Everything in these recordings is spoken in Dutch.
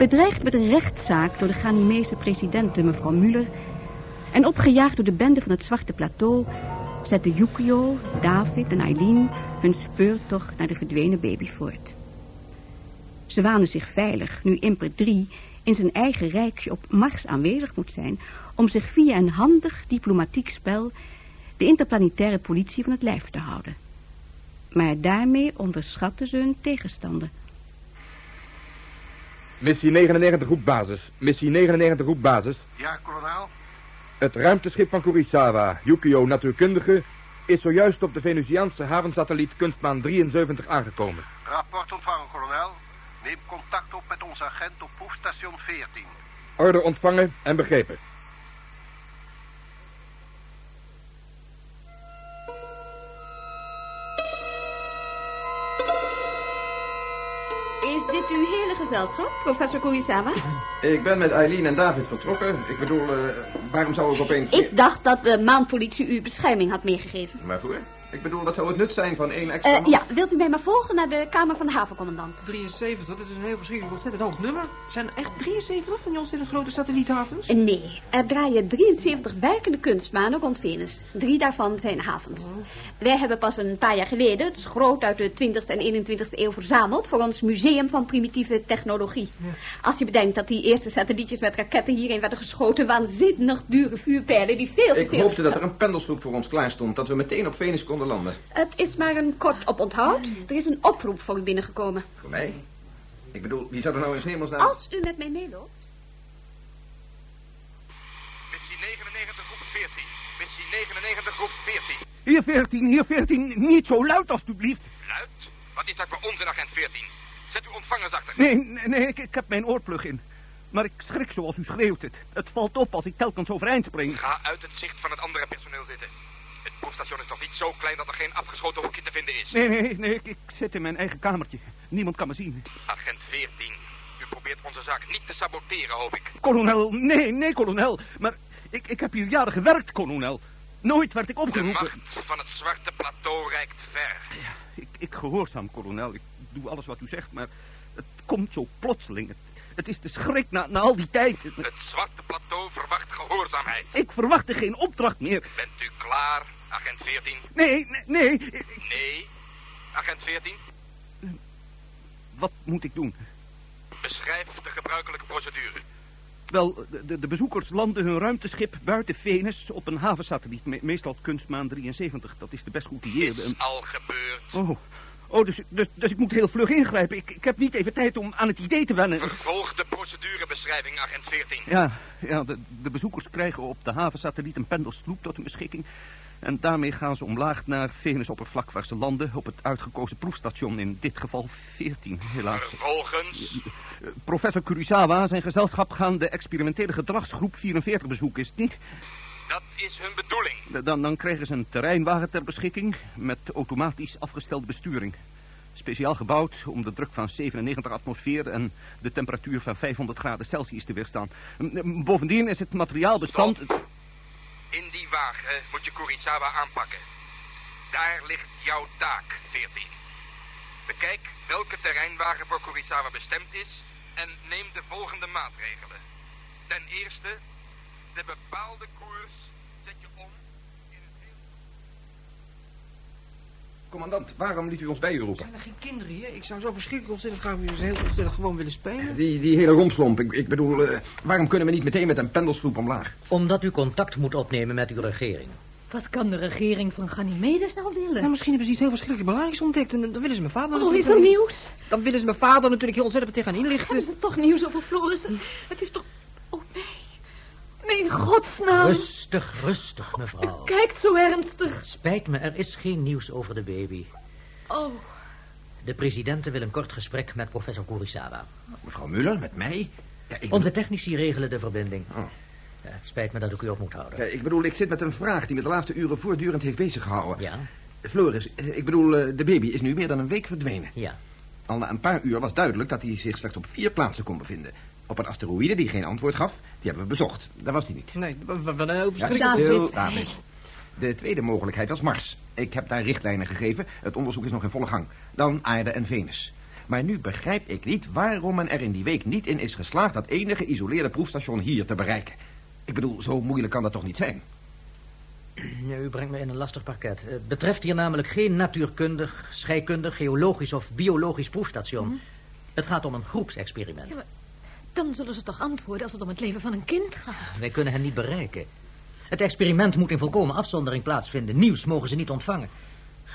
Bedreigd met een rechtszaak door de Ghanimese president mevrouw Muller... en opgejaagd door de bende van het Zwarte Plateau... zetten Yukio, David en Eileen hun speurtocht naar de verdwenen baby voort. Ze wanen zich veilig nu Imper 3 in zijn eigen rijkje op Mars aanwezig moet zijn... om zich via een handig diplomatiek spel de interplanetaire politie van het lijf te houden. Maar daarmee onderschatten ze hun tegenstander. Missie 99 groep basis. Missie 99 groep basis. Ja, kolonel? Het ruimteschip van Kurisawa, Yukio natuurkundige, is zojuist op de Venusiaanse havensatelliet Kunstmaan 73 aangekomen. Rapport ontvangen, kolonel. Neem contact op met onze agent op proefstation 14. Order ontvangen en begrepen. Dit uw hele gezelschap, professor Kurisawa? Ik ben met Eileen en David vertrokken. Ik bedoel, uh, waarom zou ik opeens... Ik dacht dat de maanpolitie u bescherming had meegegeven. Waarvoor? Ik bedoel, dat zou het nut zijn van één extra... Uh, ja, wilt u mij maar volgen naar de kamer van de havencommandant? 73, dat is een heel verschrikkelijk ontzettend hoog nummer. Zijn er echt 73 van die ontzettend grote satelliethavens? Nee, er draaien 73 werkende kunstmanen rond Venus. Drie daarvan zijn havens. Oh. Wij hebben pas een paar jaar geleden het schroot uit de 20e en 21e eeuw verzameld... voor ons museum van primitieve technologie. Ja. Als je bedenkt dat die eerste satellietjes met raketten hierheen werden geschoten... waanzinnig dure vuurpijlen die veel te Ik veel... hoopte dat er een pendelsloep voor ons klaar stond... dat we meteen op Venus konden landen. Het is maar een kort oponthoud. Er is een oproep voor u binnengekomen. Voor mij? Ik bedoel, wie zou er nou in hemelsnaam... Als u met mij meeloopt. Missie 99, groep 14. Missie 99, groep 14. Hier 14, hier 14. Niet zo luid, alstublieft. Luid? Wat is dat voor onzin, agent 14? Zet uw ontvangers achter. Nee, nee, nee ik, ik heb mijn oorplug in. Maar ik schrik zoals u schreeuwt het. Het valt op als ik telkens overeind spring. Ga uit het zicht van het andere personeel zitten. Het proefstation is toch niet zo klein dat er geen afgeschoten hoekje te vinden is? Nee, nee, nee. Ik, ik zit in mijn eigen kamertje. Niemand kan me zien. Agent 14. U probeert onze zaak niet te saboteren, hoop ik. Kolonel, nee, nee, kolonel. Maar ik, ik heb hier jaren gewerkt, kolonel. Nooit werd ik opgeroepen. De macht van het zwarte plateau reikt ver. Ja, ik, ik gehoorzaam, kolonel. Ik doe alles wat u zegt, maar het komt zo plotseling. Het, het is de schrik na, na al die tijd. Het zwarte plateau verwacht gehoorzaamheid. Ik verwachtte geen opdracht meer. Bent u klaar, agent 14? Nee, nee, nee. Nee, agent 14? Wat moet ik doen? Beschrijf de gebruikelijke procedure. Wel, de, de bezoekers landen hun ruimteschip buiten Venus op een havensatelliet. Me, meestal kunstmaan 73. Dat is de best geoutilleerde. Is al gebeurd. Oh, oh dus, dus, dus ik moet heel vlug ingrijpen. Ik, ik heb niet even tijd om aan het idee te wennen. Vervolg de procedurebeschrijving, agent 14. Ja, ja de, de bezoekers krijgen op de havensatelliet een pendelsloep tot hun beschikking. En daarmee gaan ze omlaag naar Venusoppervlak waar ze landen op het uitgekozen proefstation. In dit geval 14, helaas. Vervolgens? Professor Kurisawa zijn gezelschap gaan de experimentele gedragsgroep 44 bezoeken, is het niet? Dat is hun bedoeling. Dan, dan krijgen ze een terreinwagen ter beschikking met automatisch afgestelde besturing. Speciaal gebouwd om de druk van 97 atmosfeer en de temperatuur van 500 graden Celsius te weerstaan. Bovendien is het materiaalbestand... Stop. In die wagen moet je Kurisawa aanpakken. Daar ligt jouw taak, 14. Bekijk welke terreinwagen voor Kurisawa bestemd is en neem de volgende maatregelen. Ten eerste, de bepaalde koers zet je om in het heel... Commandant, waarom liet u ons bij u roepen? Zijn er geen kinderen hier? Ik zou zo verschrikkelijk ontzettend graag weer eens heel ontzettend gewoon willen spelen. Die, die hele romslomp. Ik, ik bedoel, eh, waarom kunnen we niet meteen met een pendelsloep omlaag? Omdat u contact moet opnemen met uw regering. Wat kan de regering van Ganymedes nou willen? Nou, misschien hebben ze iets heel verschrikkelijk belangrijks ontdekt. En dan willen ze mijn vader Oh, natuurlijk is er wel- nieuws? Dan willen ze mijn vader natuurlijk heel ontzettend tegenaan inlichten. Hebben ze toch nieuws over Floris? Het is toch... In godsnaam. Rustig, rustig, mevrouw. Kijkt zo ernstig. Spijt me, er is geen nieuws over de baby. Oh, De presidenten wil een kort gesprek met professor Kurisawa. Mevrouw Muller, met mij? Ja, ik, Onze technici regelen de verbinding. Oh. Ja, het spijt me dat ik u op moet houden. Ja, ik bedoel, ik zit met een vraag die me de laatste uren voortdurend heeft beziggehouden. Ja, Floris, eh, ik bedoel, eh, de baby is nu meer dan een week verdwenen. ja. Al na een paar uur was duidelijk dat hij zich slechts op vier plaatsen kon bevinden. Op een asteroïde die geen antwoord gaf, die hebben we bezocht. Daar was hij niet. Nee, wel wel een heel verschrikkelijk... David. De tweede mogelijkheid was Mars. Ik heb daar richtlijnen gegeven. Het onderzoek is nog in volle gang. Dan aarde en Venus. Maar nu begrijp ik niet waarom men er in die week niet in is geslaagd... dat enige geïsoleerde proefstation hier te bereiken. Ik bedoel, zo moeilijk kan dat toch niet zijn? Ja, u brengt me in een lastig pakket. Het betreft hier namelijk geen natuurkundig, scheikundig, geologisch of biologisch proefstation. Het gaat om een groepsexperiment. Ja, maar- dan zullen ze toch antwoorden als het om het leven van een kind gaat. Wij kunnen hen niet bereiken. Het experiment moet in volkomen afzondering plaatsvinden. Nieuws mogen ze niet ontvangen.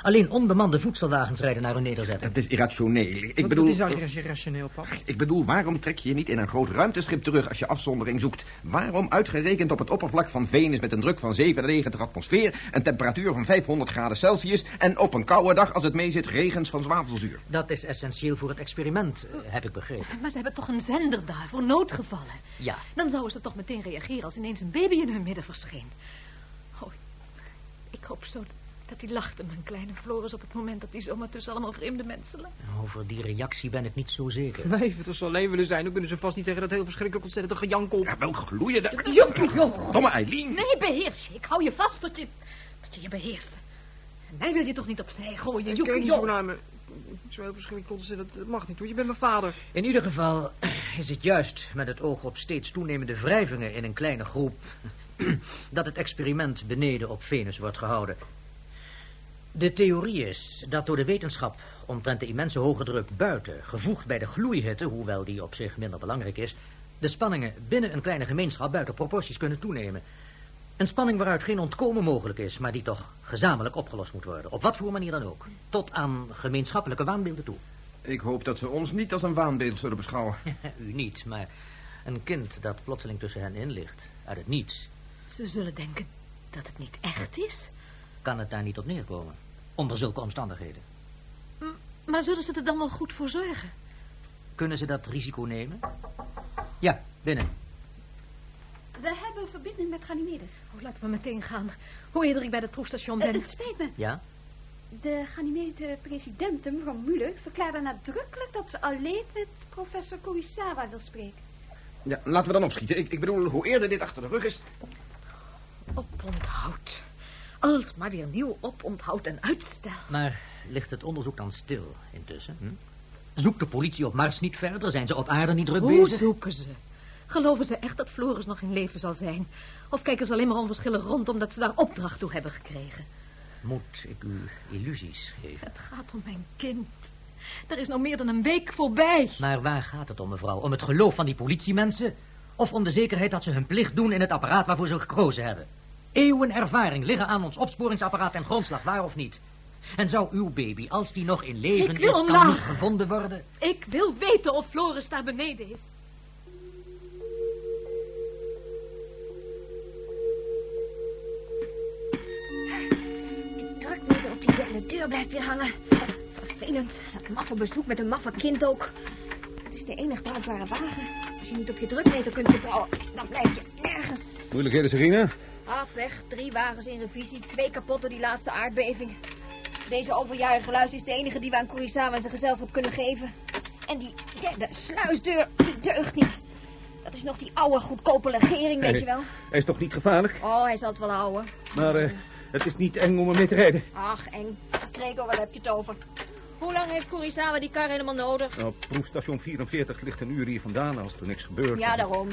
Alleen onbemande voedselwagens rijden naar hun nederzetting. Dat is irrationeel. Ik Wat- bedoel... Wat is eigenlijk rationeel, pap? Ik bedoel, waarom trek je je niet in een groot ruimteschip terug als je afzondering zoekt? Waarom uitgerekend op het oppervlak van Venus met een druk van 97 atmosfeer, een temperatuur van 500 graden Celsius en op een koude dag als het meezit regens van zwavelzuur? Dat is essentieel voor het experiment, eh, heb ik begrepen. Maar ze hebben toch een zender daar voor noodgevallen? Ja. Dan zouden ze toch meteen reageren als ineens een baby in hun midden verscheen. Oh, ik hoop zo dat hij lachte, mijn kleine Floris, op het moment dat hij zomaar tussen allemaal vreemde mensen lag. Over die reactie ben ik niet zo zeker. Nee, als ze alleen willen zijn, dan kunnen ze vast niet tegen dat heel verschrikkelijk ontzettende gejank op. Ja, wel gloeien de... Jo, jo, Domme Eileen! Nee, beheers je. Ik hou je vast tot je, tot je je beheerst. En mij wil je toch niet opzij gooien, Kijk Joeke, niet zo naar me. Zo heel verschrikkelijk ontzettend. Dat mag niet hoor, je bent mijn vader. In ieder geval is het juist met het oog op steeds toenemende wrijvingen in een kleine groep... dat het experiment beneden op Venus wordt gehouden. De theorie is dat door de wetenschap omtrent de immense hoge druk buiten... gevoegd bij de gloeihitte, hoewel die op zich minder belangrijk is... de spanningen binnen een kleine gemeenschap buiten proporties kunnen toenemen. Een spanning waaruit geen ontkomen mogelijk is... maar die toch gezamenlijk opgelost moet worden. Op wat voor manier dan ook. Tot aan gemeenschappelijke waanbeelden toe. Ik hoop dat ze ons niet als een waanbeeld zullen beschouwen. U niet, maar een kind dat plotseling tussen hen in ligt, uit het niets, Ze zullen denken dat het niet echt is. kan het daar niet op neerkomen. Onder zulke omstandigheden. Maar zullen ze er dan wel goed voor zorgen? Kunnen ze dat risico nemen? Ja, binnen. We hebben verbinding met Ganymedes. Oh, laten we meteen gaan. Hoe eerder ik bij het proefstation ben. Eh, het spijt me. Ja? De Ganymedische president, mevrouw Muller, verklaarde nadrukkelijk dat ze alleen met professor Kurisawa wil spreken. Ja, laten we dan opschieten. Ik, ik bedoel, hoe eerder dit achter de rug is... Oponthoud. Alsmaar weer nieuw oponthoud en uitstel. Maar ligt het onderzoek dan stil intussen? Hm? Zoekt de politie op Mars niet verder? Zijn ze op aarde niet druk Hoe bezig? zoeken ze? Geloven ze echt dat Floris nog in leven zal zijn? Of kijken ze alleen maar onverschillig rond omdat ze daar opdracht toe hebben gekregen? Moet ik u illusies geven? Het gaat om mijn kind. Er is nou meer dan een week voorbij. Maar waar gaat het om, mevrouw? Om het geloof van die politiemensen? Of om de zekerheid dat ze hun plicht doen in het apparaat waarvoor ze gekozen hebben? Eeuwen ervaring liggen aan ons opsporingsapparaat en grondslag, waar of niet? En zou uw baby, als die nog in leven is, omlaag. niet gevonden worden? Ik wil weten of Floris daar beneden is. Die drukmeter op die derde deur blijft weer hangen. Vervelend. Dat maffe bezoek met een maffe kind ook. Het is de enige bruikbare wagen. Als je niet op je drukmeter kunt vertrouwen, dan blijf je nergens. Moeilijkheden, Serena? Ah, weg. Drie wagens in revisie. Twee kapot door die laatste aardbeving. Deze overjarige luis is de enige die we aan Kurisawa en zijn gezelschap kunnen geven. En die derde sluisdeur, die deugt niet. Dat is nog die oude, goedkope legering, weet je wel. Hij is toch niet gevaarlijk? Oh, hij zal het wel houden. Maar eh, het is niet eng om hem mee te rijden. Ach, eng. Gregor, waar heb je het over? Hoe lang heeft Kurisawa die kar helemaal nodig? Nou, proefstation 44 ligt een uur hier vandaan als er niks gebeurt. Ja, daarom.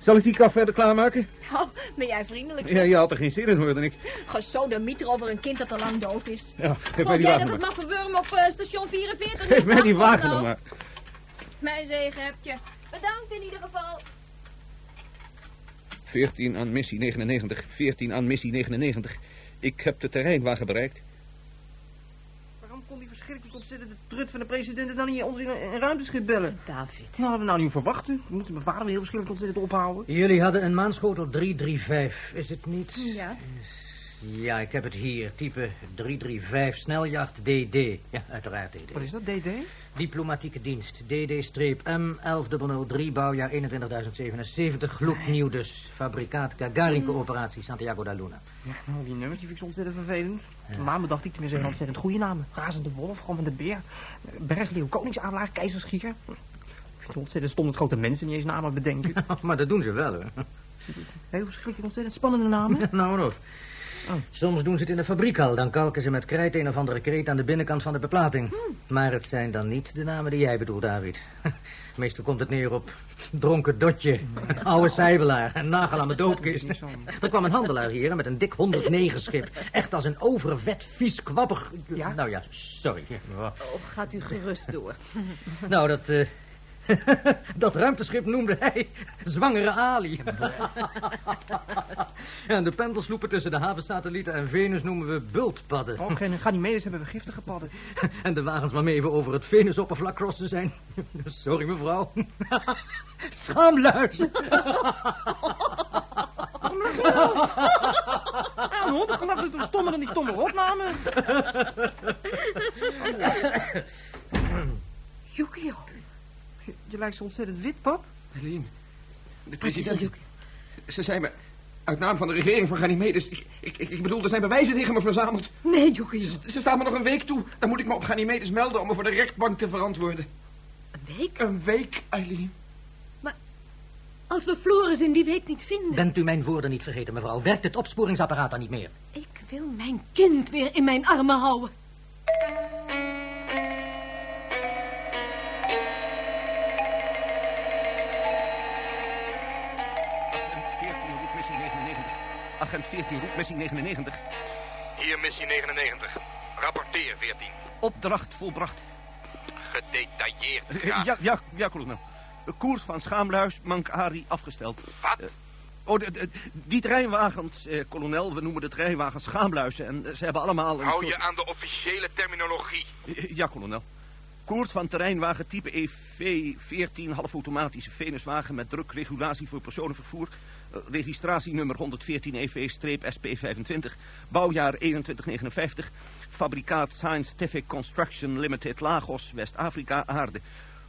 Zal ik die kar verder klaarmaken? Oh, ben jij vriendelijk? Ja, je had er geen zin in, hoorde ik. Gesodemieter over een kind dat al lang dood is. Ja, geef mij Vond die jij wagen dat het mag verwurmen op eh, station 44? Geef mij die wagen nou. maar. Mijn zegen heb je. Bedankt in ieder geval. 14 aan missie 99, 14 aan missie 99. Ik heb de terreinwagen bereikt. Verschrikkelijk ontzettende trut van de president het dan niet ons in een, een ruimteschip bellen? David. Nou, hadden we nou niet verwachten. We moeten mijn vader weer heel verschrikkelijk ontzettend ophouden. Jullie hadden een maanschotel 335, is het niet? Ja. Ja, ik heb het hier. Type 335, sneljacht DD. Ja, uiteraard DD. Wat is dat, DD? Diplomatieke dienst. DD-M11003, bouwjaar 21.077. Gloednieuw dus. Fabrikaat Gagarin Coöperatie, Santiago da Luna. Ja, nou, die nummers die vind ik zo ontzettend vervelend. Naam bedacht ik tenminste een ontzettend goede namen. Razende Wolf, Grommende Beer, Bergleeuw, Koningsadelaar, Keizersgier. Ik vind het ontzettend stom dat grote mensen niet eens namen bedenken. maar dat doen ze wel, hoor. Heel verschrikkelijk ontzettend spannende namen. nou, en of. Soms doen ze het in de fabriek al. Dan kalken ze met krijt een of andere kreet aan de binnenkant van de beplating. Maar het zijn dan niet de namen die jij bedoelt, David. Meestal komt het neer op dronken dotje, oude zijbelaar en nagel aan mijn doodkist. Er kwam een handelaar hier met een dik 109 schip. Echt als een overvet, vies, kwappig... Nou ja, sorry. Oh, gaat u gerust door. Nou, dat... eh, dat ruimteschip noemde hij Zwangere Ali. en de pendelsloepen tussen de havensatellieten en Venus noemen we bultpadden. Oh, geen Ganymedes hebben we giftige padden. En de wagens waarmee even over het Venusoppervlak crossen zijn. Sorry, mevrouw. Schaamluizen. Ja, een hondengelach is toch stommer dan die stomme rotnamen? Yukio. Je, lijkt zo ontzettend wit, pap. Helene, de president... Ze zei me, uit naam van de regering van Ganymedes... Ik, ik, ik ik bedoel, er zijn bewijzen tegen me verzameld. Nee, Yukio. Ze, ze staan me nog een week toe. Dan moet ik me op Ganymedes melden om me voor de rechtbank te verantwoorden. Een week? Een week, Eileen. Als we Floris in die week niet vinden... Bent u mijn woorden niet vergeten, mevrouw? Werkt het opsporingsapparaat dan niet meer? Ik wil mijn kind weer in mijn armen houden. Agent 14 roept missie 99. Hier missie 99. Rapporteer 14. Opdracht volbracht. Gedetailleerd. Eh, graag. Ja, ja, ja, kolonel. Koers van Schaamluis, Mankari, afgesteld. Wat? Oh, de- de- die treinwagens, eh, kolonel, we noemen de treinwagens Schaamluizen. En eh, ze hebben allemaal een Hou soort... je aan de officiële terminologie. Eh, Ja, kolonel. Koers van terreinwagen type EV-14, halfautomatische Venuswagen met drukregulatie voor personenvervoer. Registratienummer 114 EV-SP25. Bouwjaar 2159. Fabrikaat Scientific Construction Limited Lagos, West-Afrika, Aarde.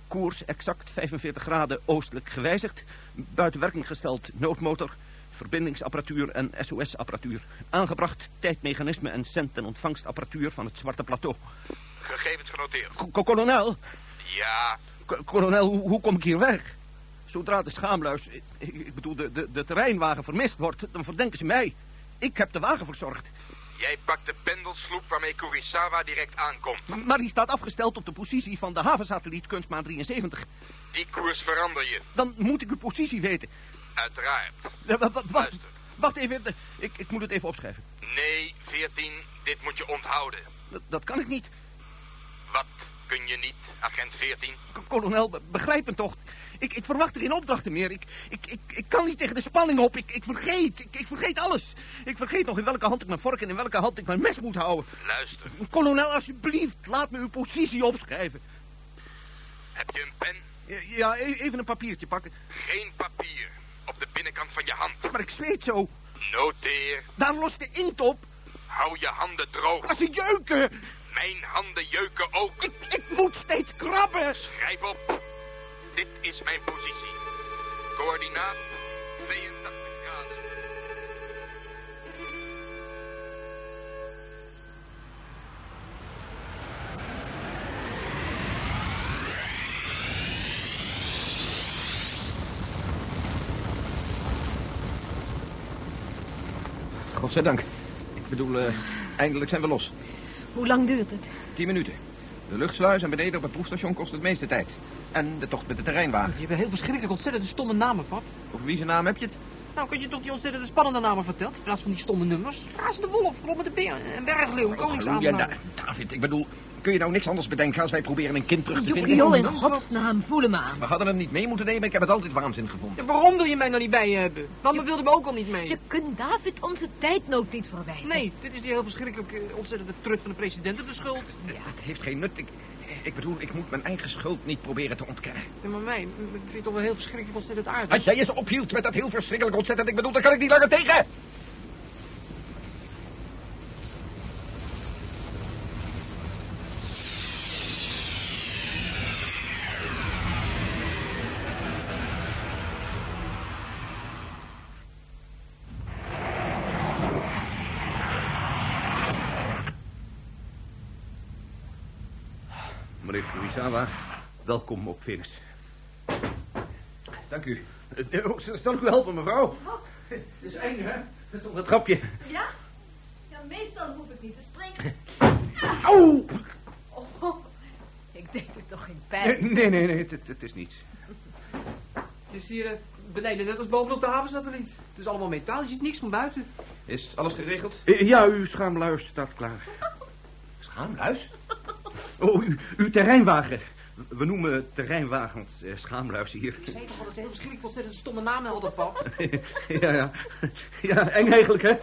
Koers exact 45 graden oostelijk gewijzigd. Buiten werking gesteld noodmotor, verbindingsapparatuur en SOS-apparatuur. Aangebracht tijdmechanisme en cent- en ontvangstapparatuur van het Zwarte Plateau. Gegevens genoteerd. Ko- Kolonel, Ja, Ko- kolonel, hoe, hoe kom ik hier weg? Zodra de schaamluis, ik, bedoel de, de, de terreinwagen vermist wordt, dan verdenken ze mij. Ik heb de wagen verzorgd. jij pakt de pendelsloep waarmee Kurisawa direct aankomt. Maar die staat afgesteld op de positie van de havensatelliet Kunstmaan 73. Die koers verander je. Dan moet ik uw positie weten. Uiteraard. Wa- wa- Wacht, wacht even, ik, ik moet het even opschrijven. Nee, 14, dit moet je onthouden. Dat, dat kan ik niet. Wat kun je niet, agent 14? K- Kolonel, be- begrijp me toch. Ik, ik verwacht geen opdrachten meer. Ik, ik, ik, ik kan niet tegen de spanning op. Ik, ik vergeet. Ik, ik vergeet alles. Ik vergeet nog in welke hand ik mijn vork en in welke hand ik mijn mes moet houden. Luister, Kolonel, alsjeblieft, laat me uw positie opschrijven. heb je een pen? Ja, e- even een papiertje pakken. Geen papier. Op de binnenkant van je hand. Maar ik zweet zo. Noteer. Daar lost de inkt op. Hou je handen droog. Als ze jeuken. Mijn handen jeuken ook. Ik, ik moet steeds krabben. Schrijf op. Dit is mijn positie. Coördinaat 82 graden. Godzijdank. Ik bedoel, eh, eindelijk zijn we los. Hoe lang duurt het? Tien minuten. De luchtsluis en beneden op het proefstation kost het meeste tijd. En de tocht met de terreinwagen. Je hebt heel verschrikkelijk ontzettend stomme namen, pap. Over wie zijn naam heb je het? Nou, kun je toch die ontzettend spannende namen verteld? In plaats van die stomme nummers. Razende wolf, Rob met de beer, en bergleeuw, Ja, koningsaanblaar. Da- David, ik bedoel, kun je nou niks anders bedenken als wij proberen een kind terug te vinden? Jukio, in godsnaam, voel hem aan. We hadden hem niet mee moeten nemen, ik heb het altijd waanzin gevonden. Ja, waarom wil je mij nou niet bij je hebben? Mama wilde me ook al niet mee. Je kunt David onze tijdnood niet verwijten. Nee, dit is die heel verschrikkelijke, ontzettende trut van de president op de schuld. Ja, het heeft geen nut. Ik, ik bedoel, ik moet mijn eigen schuld niet proberen te ontkennen. Ja, maar mij, ik vind het toch wel heel verschrikkelijk ontzettend aardig. Als jij eens ophield met dat heel verschrikkelijk ontzettend, ik bedoel, dan kan ik niet langer tegen. Kurisawa, welkom op Venus. Dank u. Eh, oh, zal ik u helpen, mevrouw? Het is einde, hè? Dat is nog een trapje. Ja? Ja, meestal hoef ik niet te springen. Auw! Oh, ik deed er toch geen pijn. nee, nee, nee, het, het- het is niets. Het is hier eh, beneden, net als bovenop de havensatelliet. Het is allemaal metaal, je ziet niks van buiten. Is alles geregeld? Eh, Ja, uw schaamluis staat klaar. Schaamluis? Oh, uw, uw terreinwagen. We noemen terreinwagens eh, schaamluis hier. Ik zei toch al dat ze heel verschrikkelijk ontzettend stomme namen hadden, pap. ja, ja. Ja, eng eigenlijk, hè?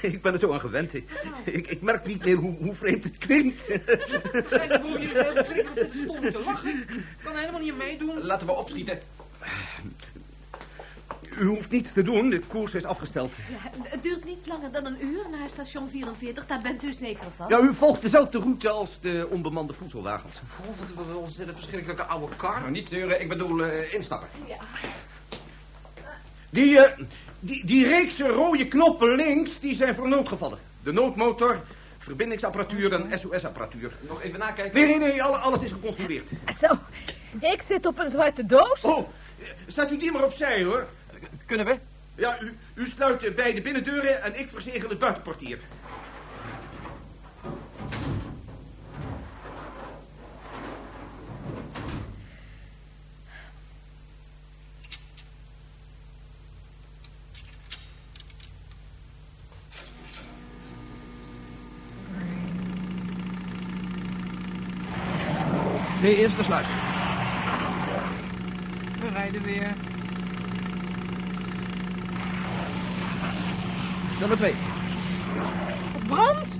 Ik ben er zo aan gewend. Ik, ik, ik merk niet meer hoe, hoe vreemd het klinkt. Kijk, dan voel je je heel verschrikkelijk ontzettend stom te lachen. Ik kan helemaal niet meedoen. Laten we opschieten. U hoeft niets te doen, de koers is afgesteld. Ja, het duurt niet langer dan een uur naar station 44, daar bent u zeker van. Ja, u volgt dezelfde route als de onbemande voedselwagens. Wat een ontzettend verschrikkelijke oude kar. Nou, niet zeuren, ik bedoel eh, instappen. Die, eh, die, die reekse rode knoppen links, die zijn voor noodgevallen. De noodmotor, verbindingsapparatuur en SOS-apparatuur. Nog even nakijken. Nee, nee, nee, alle- alles is gecontroleerd. Zo, ik zit op een zwarte doos. Oh, staat u die maar opzij, hoor. Kunnen we? Ja, u, u sluit de beide binnendeuren en ik verzegel het buitenportier. Nee, eerst de sluis. We rijden weer. Nummer twee. Brand!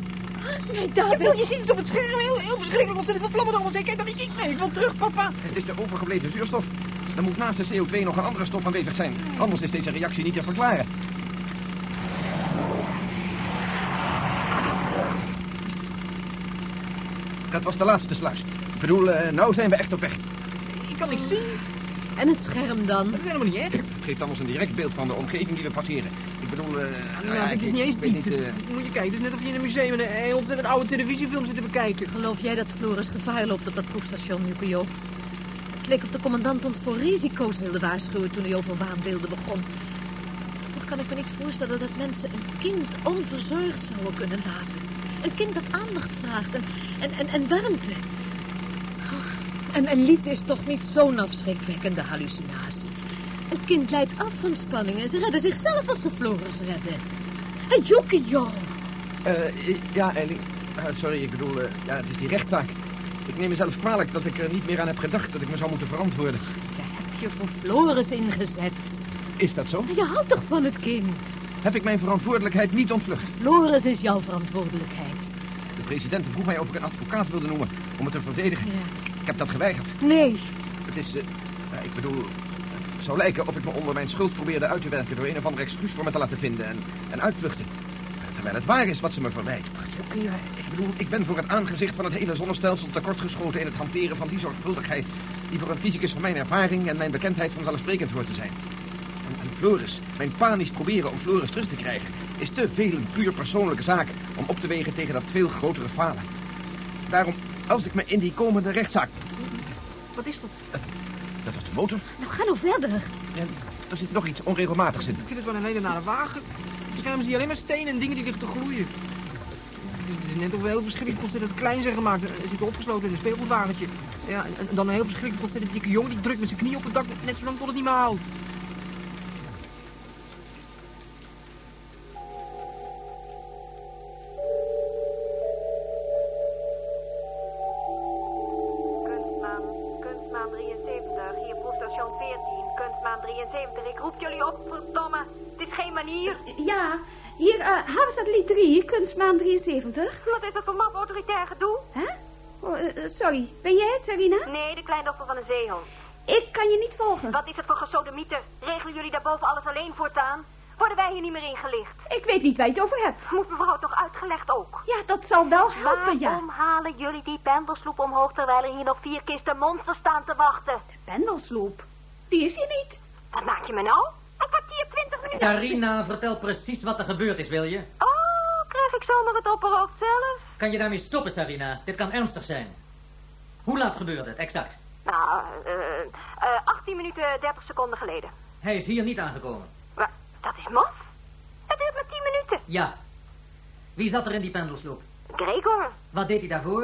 Nee, David. Wil, je ziet het op het scherm. Heel, heel verschrikkelijk ontzettend veel vlammen allemaal. Kijk, dan ik, ik, nee, ik wil terug, papa. Het is de overgebleven zuurstof. Er moet naast de CO2 nog een andere stof aanwezig zijn. Anders is deze reactie niet te verklaren. Dat was de laatste sluis. Ik bedoel, eh, nou zijn we echt op weg. Ik kan niks zien. En het scherm dan? Dat is helemaal niet echt. Het geeft dan ons een direct beeld van de omgeving die we passeren. Bedoel, eh, Nou, ja, dit is ik- niet eens diep. niet, eh, Dit- Moet je kijken, het is net of je in een museum een heel ontzettend oude televisiefilm zit te bekijken. Geloof jij dat Floris gevaar loopt op dat proefstation, Yukio? Het leek of de commandant ons voor risico's wilde waarschuwen toen hij over waanbeelden begon. Toch kan ik me niet voorstellen dat mensen een kind onverzorgd zouden kunnen laten. Een kind dat aandacht vraagt en, en, en, en warmte. En, en liefde is toch niet zo'n afschrikwekkende hallucinatie. Een kind leidt af van spanning en ze redden zichzelf als ze Floris redden. En Yukio! eh, ja, Ellie. Eh, sorry, ik bedoel, eh, ja, het is die rechtszaak. Ik neem mezelf kwalijk dat ik er niet meer aan heb gedacht dat ik me zou moeten verantwoorden. Je hebt je voor Floris ingezet. Is dat zo? Je houdt toch van het kind? Heb ik mijn verantwoordelijkheid niet ontvlucht? Floris is jouw verantwoordelijkheid. De president vroeg mij of ik een advocaat wilde noemen om het te verdedigen. Ik heb dat geweigerd. Nee. Het is, ik bedoel, zou lijken of ik me onder mijn schuld probeerde uit te werken door een of ander excuus voor me te laten vinden en, en uitvluchten. Terwijl het waar is wat ze me verwijt. Ik bedoel, ik ben voor het aangezicht van het hele zonnestelsel tekortgeschoten in het hanteren van die zorgvuldigheid die voor een fysicus van mijn ervaring en mijn bekendheid vanzelfsprekend hoort te zijn. En, en Floris, mijn panisch proberen om Floris terug te krijgen, is te veel een puur persoonlijke zaak om op te wegen tegen dat veel grotere falen. Daarom, als ik me in die komende rechtszaak... Wat is dat? Dat was de motor. Nou, ga nou verder. Er zit nog iets onregelmatigs in. Ik vind het wel een hele nare wagen. Op het scherm zie je alleen maar stenen en dingen die liggen te gloeien. Het is, net of we heel verschrikkelijk ontzettend klein zijn gemaakt. Hij zit opgesloten in een speelgoedwagentje. Ja, en, en dan een heel verschrikkelijk ontzettend dikke jongen die drukt met zijn knie op het dak net zolang tot het niet meer houdt. Wat is dat voor maf autoritair gedoe? Hè? Oh, eh, eh, sorry, ben jij het, Sarina? Nee, de kleindochter van een zeehond. Ik kan je niet volgen. Wat is het voor gesodemieten? Regelen jullie daarboven alles alleen voortaan? Worden wij hier niet meer ingelicht? Ik weet niet waar je het over hebt. Moet mevrouw toch uitgelegd ook? Ja, dat zal wel helpen, Waarom ja. Waarom halen jullie die pendelsloep omhoog terwijl er hier nog vier kisten monsters staan te wachten? De pendelsloep? Die is hier niet. Wat maak je me nou? Een kwartier twintig minuten. Sarina, vertel precies wat er gebeurd is, wil je? Ik zomaar het opperhoofd zelf? Kan je daarmee stoppen, Sarina? Dit kan ernstig zijn. Hoe laat gebeurde het, exact? Nou, eh, eh, 18 minuten 30 seconden geleden. Hij is hier niet aangekomen. Maar dat is maf. Het duurt maar 10 minuten. Ja. Wie zat er in die pendelsloep? Gregor, Wat deed hij daarvoor?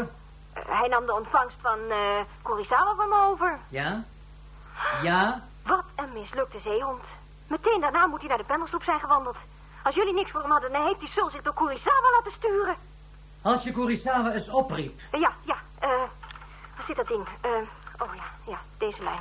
eh, hij nam de ontvangst van eh Kurisawa van me over. Ja? Ja? Wat een mislukte zeehond. Meteen daarna moet hij naar de pendelsloep zijn gewandeld. Als jullie niks voor hem hadden, dan heeft die sul zich door Kurisawa laten sturen. Als je Kurisawa eens opriep. Ja, ja, eh, waar zit dat ding? Eh, oh ja, ja, deze lijn.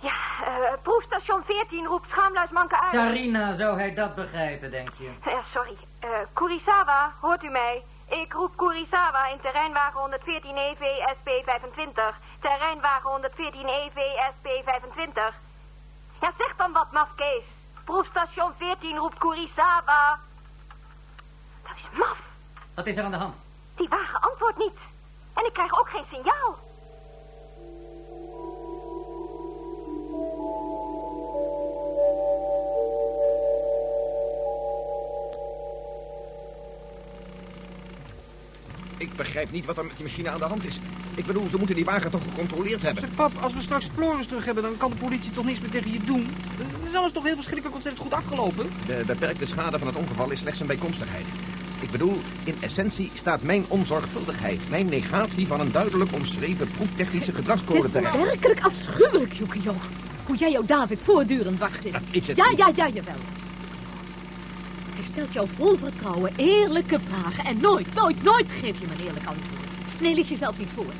Ja, eh, proefstation 14 roept schaamluismanke uit. Sarina, zou hij dat begrijpen, denk je? Ja, sorry. Eh Kurisawa, hoort u mij? Ik roep Kurisawa in terreinwagen 114 EV SP25. Terreinwagen 114 EV SP25. Ja, zeg dan wat, mafkees. Proefstation 14 roept Kurisawa. Dat is maf. Wat is er aan de hand? Die wagen antwoordt niet. En ik krijg ook geen signaal. Ik begrijp niet wat er met die machine aan de hand is. Ik bedoel, ze moeten die wagen toch gecontroleerd hebben. Zeg, pap, als we straks Floris terug hebben, dan kan de politie toch niks meer tegen je doen? Dan is alles toch heel verschrikkelijk ontzettend goed afgelopen? De beperkte schade van het ongeval is slechts een bijkomstigheid. Ik bedoel, in essentie staat mijn onzorgvuldigheid, mijn negatie van een duidelijk omschreven proeftechnische gedragscode Het is werkelijk afschuwelijk, Yukio. Hoe jij jouw David voortdurend dwars zit. is het Ja, ja, ja, jawel. Hij stelt jou vol vertrouwen eerlijke vragen en nooit, nooit, nooit geef je hem een eerlijk antwoord. Nee, lieg jezelf niet voor.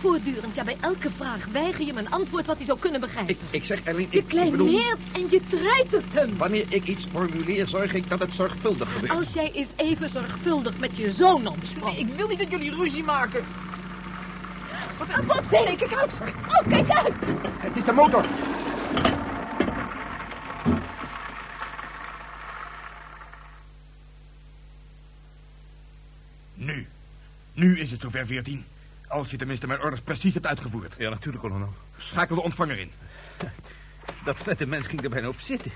Voortdurend, ja, bij elke vraag weiger je hem een antwoord wat hij zou kunnen begrijpen. Ik zeg alleen, Je ik, ik bedoel... kleineert en je treitert hem. Wanneer ik iets formuleer, zorg ik dat het zorgvuldig gebeurt. Als jij eens even zorgvuldig met je zoon omsprongt. Ik wil niet dat jullie ruzie maken. Wat, wat zei ik? Kijk uit! Oh, kijk uit! Het is de motor. Nu. Nu is het zover, 14. Als je tenminste mijn orders precies hebt uitgevoerd. Ja, natuurlijk, kolonel. Schakel de ontvanger in. Dat vette mens ging er bijna op zitten.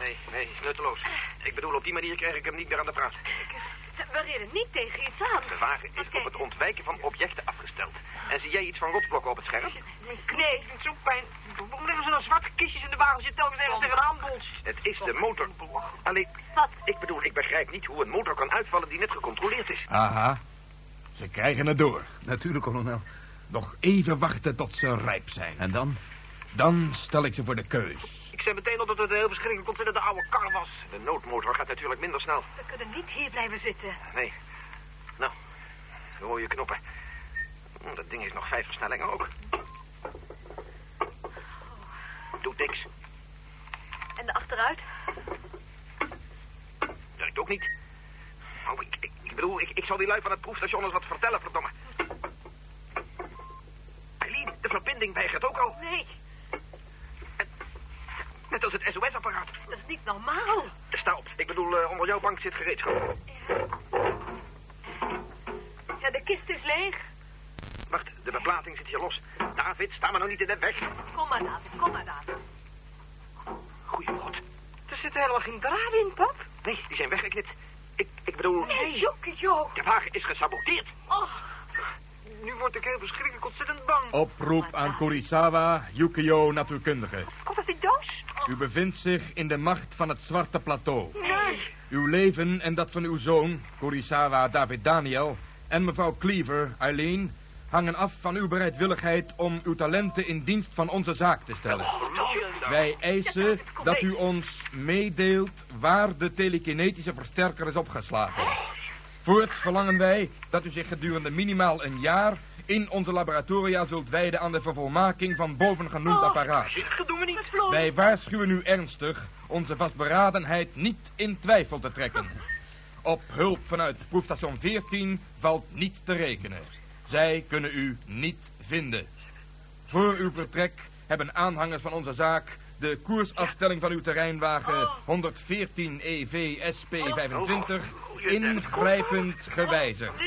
Nee, nee, nutteloos. Ik bedoel, op die manier krijg ik hem niet meer aan de praat. We reden niet tegen iets aan. De wagen is op het ontwijken van objecten afgesteld. En zie jij iets van rotsblokken op het scherm? Nee, ik vind zo'n pijn. Waarom liggen ze nou zwarte kistjes in de wagen als je telkens ergens tegenaan bonst? Het is de motor. Alleen, ik bedoel, ik begrijp niet hoe een motor kan uitvallen die net gecontroleerd is. Aha. Ze krijgen het door. Natuurlijk, kolonel. Nog even wachten tot ze rijp zijn. En dan? Dan stel ik ze voor de keus. Ik zei meteen al dat het een heel verschrikkelijk ontzettend oude kar was. De noodmotor gaat natuurlijk minder snel. We kunnen niet hier blijven zitten. Nee. Nou, rode knoppen. Hm, Dat ding heeft nog vijf versnellingen ook. Doet niks. En de achteruit? Werkt ook niet. Oh, ik, ik, ik bedoel, ik, ik zal die lui van het proefstation eens wat vertellen, verdomme. Eileen, de verbinding weigert ook al. Nee, Net als het SOS-apparaat. dat is niet normaal. Sta op. Ik bedoel, eh, onder jouw bank zit gereedschap. Ja, de kist is leeg. De beplating zit hier los. David, sta maar nou niet in de weg. Kom maar, David, kom maar, David. Goeie god. Er zitten helemaal geen draden in, pap. Nee, die zijn weggeknipt. Ik, ik bedoel... Nee, Yukio. De wagen is gesaboteerd. Oh, nu word ik heel verschrikkelijk ontzettend bang. Oproep aan Kurisawa, Yukio natuurkundige. Komt uit die doos? U bevindt zich in de macht van het Zwarte Plateau. Nee. U Uw leven en dat van uw zoon, Kurisawa David Daniel... en mevrouw Cleaver, Eileen... hangen af van uw bereidwilligheid om uw talenten in dienst van onze zaak te stellen. Wij eisen dat u ons meedeelt waar de telekinetische versterker is opgeslagen. Voorts verlangen wij dat u zich gedurende minimaal een jaar in onze laboratoria zult wijden aan de vervolmaking van bovengenoemd apparaat. Wij waarschuwen u ernstig onze vastberadenheid niet in twijfel te trekken. Op hulp vanuit proefstation 14 valt niet te rekenen. Zij kunnen u niet vinden. Voor uw vertrek hebben aanhangers van onze zaak de koersafstelling van uw terreinwagen 114 EV SP 25 ingrijpend gewijzigd.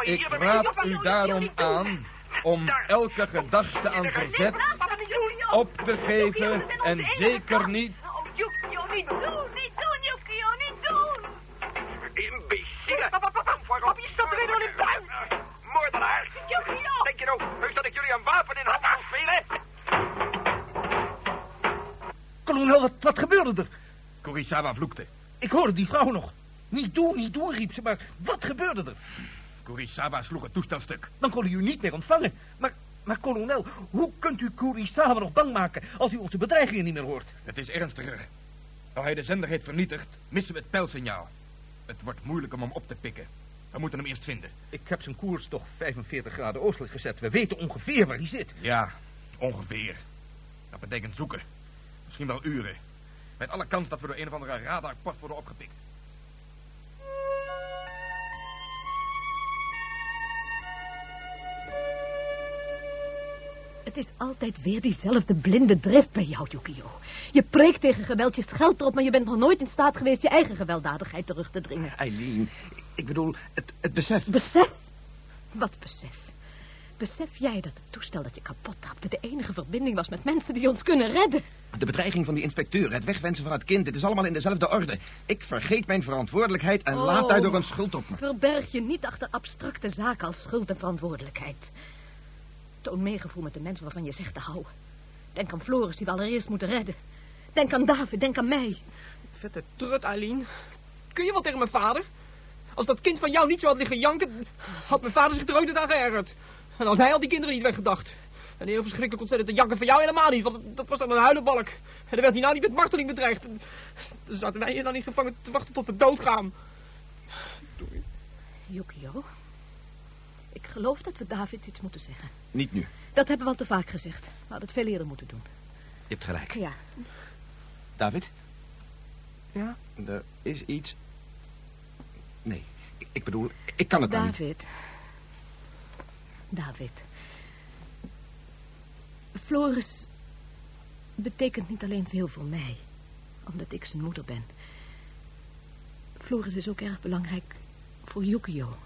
Ik raad u daarom aan om elke gedachte aan verzet op te geven en zeker niet... Doen, doen, Yukio, doen! Yukio! Denk je nou heus dat ik jullie een wapen in handen zal spelen? Kolonel, wat, wat gebeurde er? Kurisawa vloekte. Ik hoorde die vrouw nog. Niet doen, niet doen, riep ze, maar wat gebeurde er? Kurisawa sloeg het toestel stuk. Dan kon u u niet meer ontvangen. Maar, maar kolonel, hoe kunt u Kurisawa nog bang maken als u onze bedreigingen niet meer hoort? Het is ernstiger. Als hij de zender heeft vernietigd, missen we het pijlsignaal. Het wordt moeilijk om hem op te pikken. We moeten hem eerst vinden. Ik heb zijn koers toch 45 graden oostelijk gezet. We weten ongeveer waar hij zit. Ja, ongeveer. Dat betekent zoeken. Misschien wel uren. Met alle kans dat we door een of andere radarpost worden opgepikt. Het is altijd weer diezelfde blinde drift bij jou, Yukio. Je preekt tegen geweld, je scheldt erop... maar je bent nog nooit in staat geweest je eigen gewelddadigheid terug te dringen. Eileen, ik bedoel, het, het besef. Besef? Wat besef? Besef jij dat het toestel dat je kapot trapte... de enige verbinding was met mensen die ons kunnen redden? De bedreiging van die inspecteur, het wegwensen van het kind... dit is allemaal in dezelfde orde. Ik vergeet mijn verantwoordelijkheid en laat daardoor een schuld op me. Verberg je niet achter abstracte zaken als schuld en verantwoordelijkheid. Toon meegevoel met de mensen waarvan je zegt te houden. Denk aan Floris die we allereerst moeten redden. Denk aan David, denk aan mij. Vette trut, Eileen. Kun je wel tegen mijn vader? Als dat kind van jou niet zo had liggen janken... had mijn vader zich er ooit niet aan geërgerd. En had hij al die kinderen niet weggedacht. En heel verschrikkelijk ontzettend te janken van jou helemaal niet. Want dat was dan een huilenbalk. En dan werd hij nou niet met marteling bedreigd. Dan zaten wij hier dan niet gevangen te wachten tot we doodgaan. Yukio, ik geloof dat we David iets moeten zeggen. Niet nu. Dat hebben we al te vaak gezegd. We hadden het veel eerder moeten doen. Je hebt gelijk. Ja. David? Ja? Er is iets... Nee, ik, bedoel, ik kan het niet. David. David. Floris betekent niet alleen veel voor mij, omdat ik zijn moeder ben. Floris is ook erg belangrijk voor Yukio.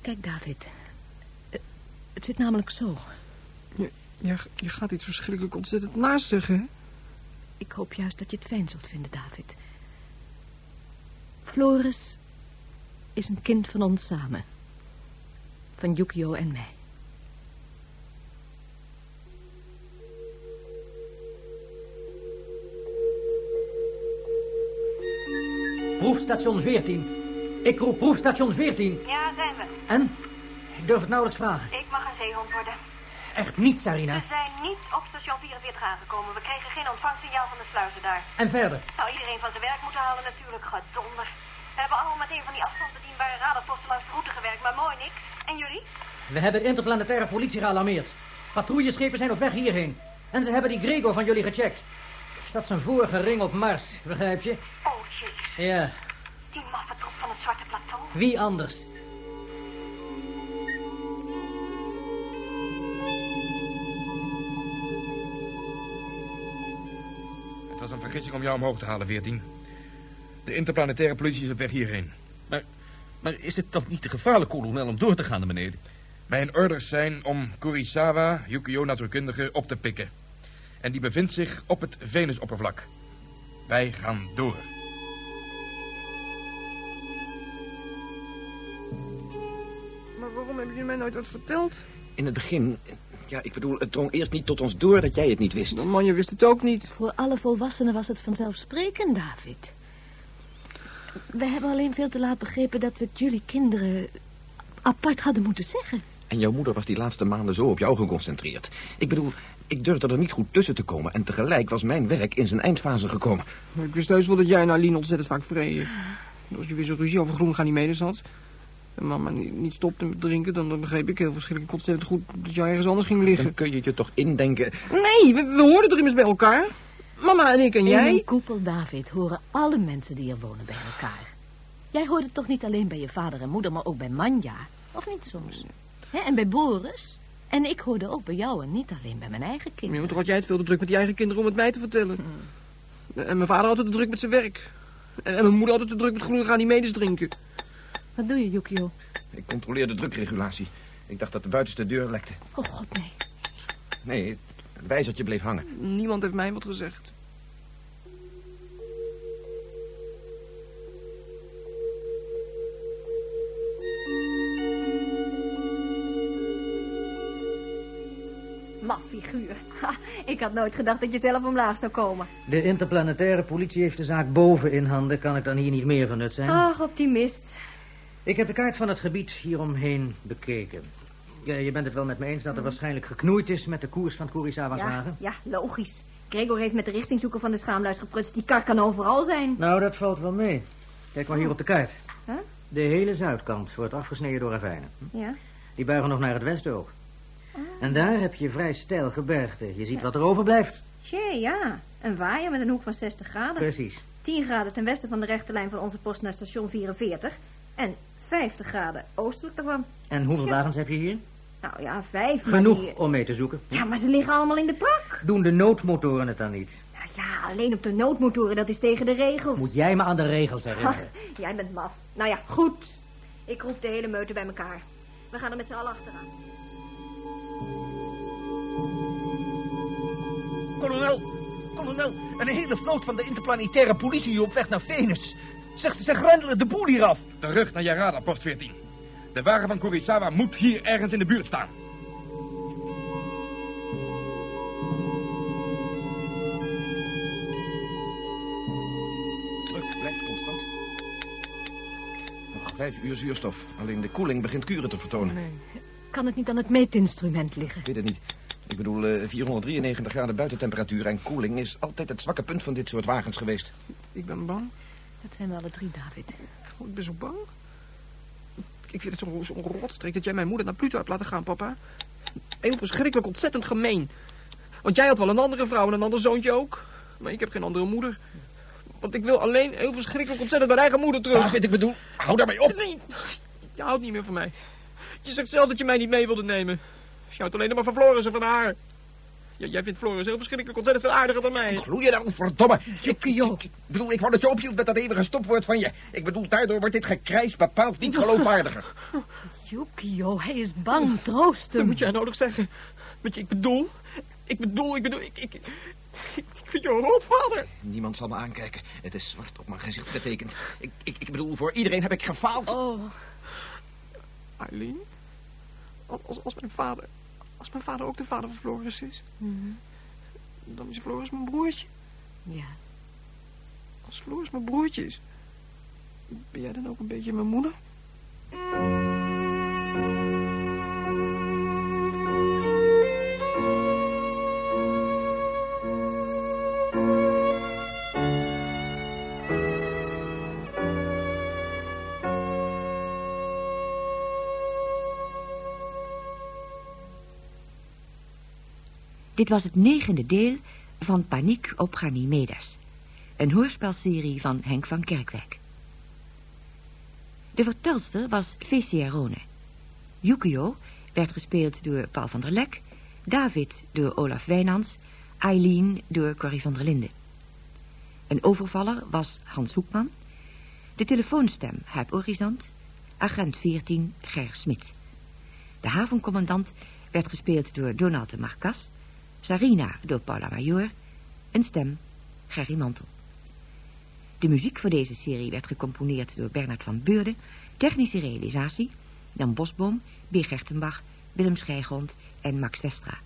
Kijk, David. Het, het zit namelijk zo. Je, je, je gaat iets verschrikkelijk ontzettend naast zeggen, hè? Ik hoop juist dat je het fijn zult vinden, David. Floris is een kind van ons samen. Van Yukio en mij. Proefstation 14. Ik roep proefstation 14. Ja, zijn we. En? Ik durf het nauwelijks vragen. Ik mag een zeehond worden. Echt niet, Sarina. Ze zijn niet op station 44 aangekomen. We kregen geen ontvangstsignaal van de sluizen daar. En verder? Nou, iedereen van zijn werk moeten halen natuurlijk. Gedonder. We hebben allemaal met een van die afstandsbedienbare radarposten langs de route gewerkt, maar mooi niks. En jullie? We hebben interplanetaire politie gealarmeerd. Patrouilleschepen zijn op weg hierheen. En ze hebben die Gregor van jullie gecheckt. Is dat zijn vorige ring op Mars, begrijp je? Oh, jezus. Ja, Die maffe troep van het zwarte plateau. wie anders? Vergissing om jou omhoog te halen, 14. De interplanetaire politie is op weg hierheen. Maar, maar is het dan niet te gevaarlijk, kolonel, om door te gaan naar beneden? Mijn orders zijn om Kurisawa, Yukio natuurkundige, op te pikken. En die bevindt zich op het Venusoppervlak. Wij gaan door. Maar waarom hebben jullie mij nooit wat verteld? In het begin... Ja, ik bedoel, het drong eerst niet tot ons door dat jij het niet wist. Man, je wist het ook niet. Voor alle volwassenen was het vanzelfsprekend, David. We hebben alleen veel te laat begrepen dat we het jullie kinderen apart hadden moeten zeggen. En jouw moeder was die laatste maanden zo op jou geconcentreerd. Ik bedoel, ik durfde er niet goed tussen te komen... en tegelijk was mijn werk in zijn eindfase gekomen. Ik wist heus wel dat jij en Aline ontzettend vaak vreden. Als je weer zo'n ruzie over groen Ganymedes had... en mama niet, niet stopte met drinken... dan begreep ik heel verschrikkelijk ontzettend goed dat jij ergens anders ging liggen. Dan kun je je toch indenken... Nee, we, we hoorden er immers bij elkaar. Mama en ik en In jij. een koepel, David, horen alle mensen die er wonen bij elkaar. Jij hoorde toch niet alleen bij je vader en moeder, maar ook bij Manja? Of niet soms? Hè, en bij Boris? En ik hoorde ook bij jou en niet alleen bij mijn eigen Ja, kinderen. maar toch had jij het veel te druk met die eigen kinderen om het mij te vertellen. En mijn vader had het te druk met zijn werk. En, en mijn moeder had het te druk met groene Ganymedes drinken. Wat doe je, Yukio? Ik controleerde de drukregulatie. Ik dacht dat de buitenste deur lekte. Oh god, nee. Nee, het wijzertje bleef hangen. Niemand heeft mij wat gezegd. Maffiguur. Ik had nooit gedacht dat je zelf omlaag zou komen. De interplanetaire politie heeft de zaak boven in handen. Kan ik dan hier niet meer van nut zijn? Ach, optimist. Ik heb de kaart van het gebied hieromheen bekeken. Ja, je bent het wel met me eens dat er waarschijnlijk geknoeid is met de koers van het Kurisawa's Ja, wagen? ja, logisch. Gregor heeft met de richtingzoeker van de schaamluis geprutst. Die kar kan overal zijn. Nou, dat valt wel mee. Kijk maar hier op de kaart. Huh? De hele zuidkant wordt afgesneden door ravijnen. Ja. Die buigen nog naar het westen ook. En daar heb je vrij steil gebergte. Je ziet wat er overblijft. Tjee, ja. Een waaier met een hoek van 60 graden. Precies. 10 graden ten westen van de rechte lijn van onze post naar station 44. En 50 graden oostelijk daarvan. En hoeveel wagens heb je hier? Nou ja, vijf. maar Genoeg die- om mee te zoeken. Ja, maar ze liggen allemaal in de prak. Doen de noodmotoren het dan niet? Nou ja, alleen op de noodmotoren, dat is tegen de regels. Moet jij me aan de regels Ach, herinneren? jij bent maf. Nou ja, goed. Ik roep de hele meute bij elkaar. We gaan er met z'n allen achteraan. Kolonel, kolonel, een hele vloot van de interplanetaire politie op weg naar Venus. Zeg, ze grendelen de boel hier af. Terug naar je radar, post 14. De wagen van Kurisawa moet hier ergens in de buurt staan. Druk blijft constant. Nog vijf uur zuurstof. Alleen de koeling begint kuren te vertonen. Kan het niet aan het meetinstrument liggen? Ik weet het niet. Ik bedoel, eh, 493 graden buitentemperatuur en koeling is altijd het zwakke punt van dit soort wagens geweest. Ik ben bang. Dat zijn we alle drie, David. Oh, ik ben zo bang. Ik vind het zo'n zo rotstreek dat jij mijn moeder naar Pluto hebt laten gaan, papa. Heel verschrikkelijk ontzettend gemeen. Want jij had wel een andere vrouw en een ander zoontje ook. Maar ik heb geen andere moeder. Want ik wil alleen heel verschrikkelijk ontzettend mijn eigen moeder terug. David, ik bedoel, hou daarmee op. Nee, je houdt niet meer van mij. Je zegt zelf dat je mij niet mee wilde nemen. Je houdt alleen nog maar van Floris en van haar. Ja, jij vindt Floris heel verschrikkelijk ontzettend veel aardiger dan mij. Gloeien dan, verdomme. Ik, ik, ik bedoel, ik wou dat je ophield met dat eeuwige stopwoord van je. Ik bedoel, daardoor wordt dit gekrijs bepaald niet geloofwaardiger. Yukio, hij is bang. Troost Dat hem. moet jij nodig zeggen. Want je, ik bedoel, ik bedoel, ik bedoel, ik, ik, ik, ik vind je een rotvader. Niemand zal me aankijken. Het is zwart op mijn gezicht getekend. Ik, ik, ik bedoel, voor iedereen heb ik gefaald. Oh, Eileen, als, als mijn vader, als mijn vader ook de vader van Floris is, mhm. dan is Floris mijn broertje. ja. Als Floris mijn broertje is, ben jij dan ook een beetje mijn moeder? Dit was het negende deel van Paniek op Ganymedes. Een hoorspelserie van Henk van Kerkwijk. De vertelster was Fecia Rone. Yukio werd gespeeld door Paul van der Lek, David door Olaf Wijnands, Eileen door Corrie van der Linden. Een overvaller was Hans Hoekman, de telefoonstem Huip Orizant, agent 14 Ger Smit. De havencommandant werd gespeeld door Donald de Marcas, Sarina door Paula Major, een stem Gerry Mantel. De muziek voor deze serie werd gecomponeerd door Bernard van Beurden, technische realisatie Jan Bosboom, B. Gertenbach, Willem Schijgrond en Max Westra.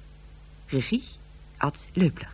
Regie Ad Leupler.